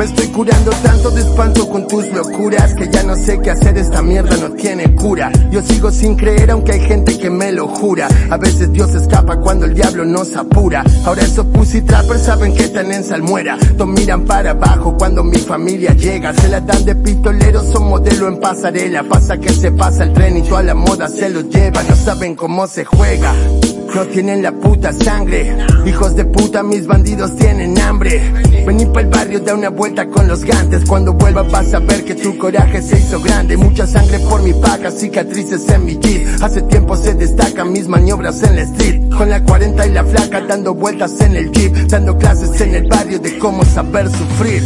Me estoy curando tanto de espanto con tus locuras que ya no sé qué hacer, esta mierda no tiene cura. Yo sigo sin creer aunque hay gente que me lo jura. A veces Dios escapa cuando el diablo nos apura. Ahora esos pussy trappers saben que están en salmuera. Todos miran para abajo cuando mi familia llega. Se la dan de pistoleros, son modelo en pasarela. Pasa que se pasa el tren y toda la moda se los lleva. No saben cómo se juega. No tienen la puta sangre. Hijos de puta, mis bandidos tienen hambre. Vení pa' el barrio, da una vuelta con los gantes. Cuando vuelva vas a ver que tu coraje se hizo grande. Mucha sangre por mi paga, cicatrices en mi jeep. Hace tiempo se destacan mis maniobras en la street. Con la 40 y la flaca dando vueltas en el jeep. Dando clases en el barrio de cómo saber sufrir.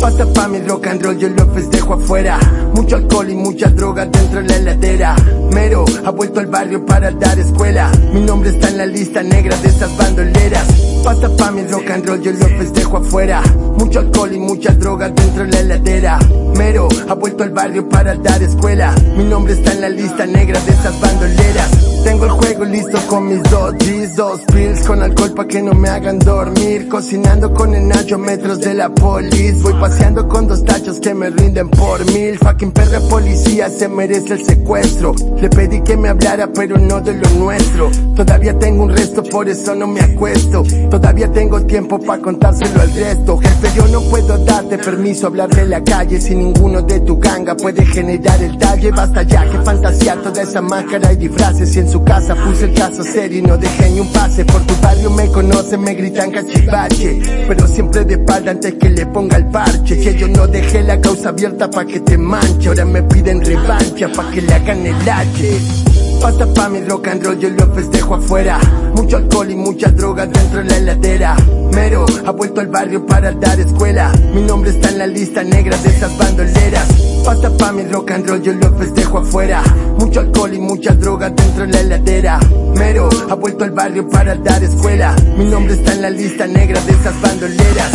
Pasa pa' mi rock and roll, yo lo festejo afuera. Mucho alcohol y mucha droga dentro de la heladera. Mero ha vuelto al barrio para dar escuela. Mi nombre está en la lista negra de estas bandoleras. Pasa pa' mi rock and roll, yo lo festejo afuera. Mucho alcohol y mucha droga dentro de la heladera. Mero ha vuelto al barrio para dar escuela. Mi nombre está en la lista negra de estas bandoleras. Tengo el juego listo con mis dos G's, dos pills con alcohol pa' que no me hagan dormir. Cocinando con el Nacho metros de la polis. Voy paseando con dos tachos que me rinden por mil. Fucking perra policía se merece el secuestro. Le pedí que me hablara pero no de lo nuestro. Todavía tengo un resto, por eso no me acuesto. Todavía tengo tiempo pa' contárselo al resto. Jefe, no puedo darte permiso hablar de la calle si ninguno de tu ganga puede generar el talle. Basta ya que fantasía toda esa máscara y disfraces. Si en su casa puse el caso serio y no dejé ni un pase. Por tu barrio me conocen, me gritan cachivache. Pero siempre de espalda antes que le ponga el parche. Que yo no dejé la causa abierta pa' que te manche. Ahora me piden revancha pa' que le hagan el H. Pasa pa' mi rock and roll, yo lo festejo afuera. Mucho alcohol y mucha droga dentro de la heladera. Mero ha vuelto al barrio para dar escuela. Mi nombre está en la lista negra de esas bandoleras. Pasa pa' mi rock and roll, yo lo festejo afuera. Mucho alcohol y mucha droga dentro de la heladera. Mero ha vuelto al barrio para dar escuela. Mi nombre está en la lista negra de esas bandoleras.